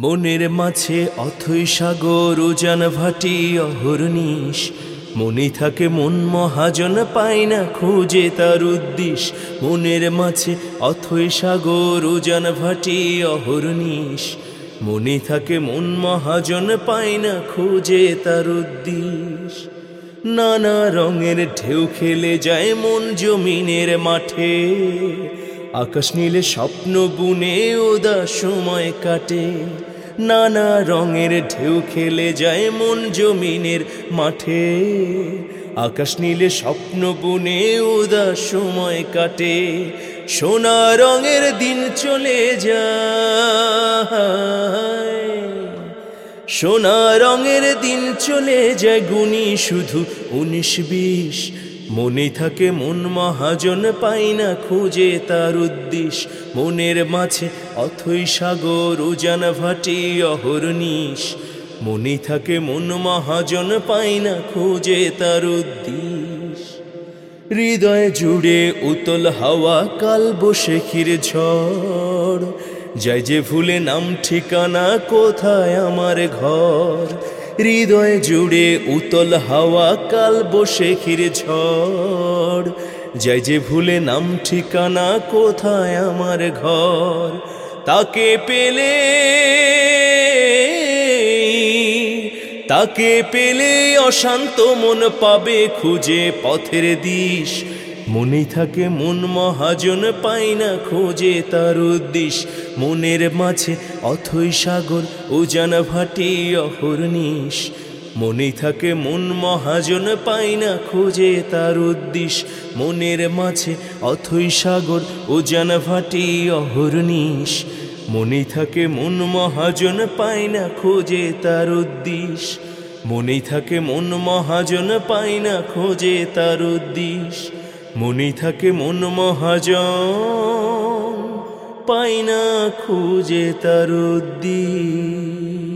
মনের মাঝে অথই সাগর, উজান ভাটি অহর্নিশ মনে থাকে মন মহাজন পায় না খুঁজে তার উদ্দেশ। মনের মাঝে অথই সাগর, উজান ভাটি অহর্নিশ মনে থাকে মন মহাজন পায় না খুঁজে তার উদ্দেশ। নানা রঙের ঢেউ খেলে যায় মন জমিনের মাঠে। আকাশ নীলে স্বপ্ন বুনে ওদা সময় কাটে। নানা রঙের ঢেউ খেলে যায় মন জমিনের মাঠে। আকাশ নীলে স্বপ্ন বুনে ওদা সময় কাটে। সোনা রঙের দিন চলে যায়। সোনা রঙের দিন চলে যায় গুণী শুধু উনিশ বিশ। মনে থাকে মন মহাজন পাই না খুঁজে তার উদ্দেশ। মনের মাঝে অথই সাগর উজান ভাটি অহর্নিশ মনে থাকে মন মহাজন পাই না খুঁজে তার উদ্দেশ। হৃদয় জুড়ে উতল হাওয়া কাল বসে ক্ষীর ঝড়। যাই যে ভুলে নাম ঠিকানা কোথায় আমার ঘর। হৃদয় জুড়ে উতল হাওয়া কাল বসে ক্ষীর ঝড়। যাই যে ভুলে নাম ঠিকানা কোথায় আমার ঘর, তাকে পেলে তাকে পেলে অশান্ত মন পাবে খুঁজে পথের দিশ। মনেই থাকে মন মহাজন, পাই না খোঁজে তার উদ্দেশ। মনের মাঝে অথই সাগর, উজান ভাটি অহর্নিশ মনেই থাকে মন মহাজন, পাই না খোঁজে তার উদ্দেশ। মনের মাঝে অথই সাগর, উজান ভাটি অহর্নিশ মনেই থাকে মন মহাজন পায় না খোঁজে তার উদ্দেশ। মনেই থাকে মন মহাজন পায় না খোঁজে তার উদ্দেশ। মনেই থাকে মন মহাজন পাইনা খুঁজে তার উদ্দেশ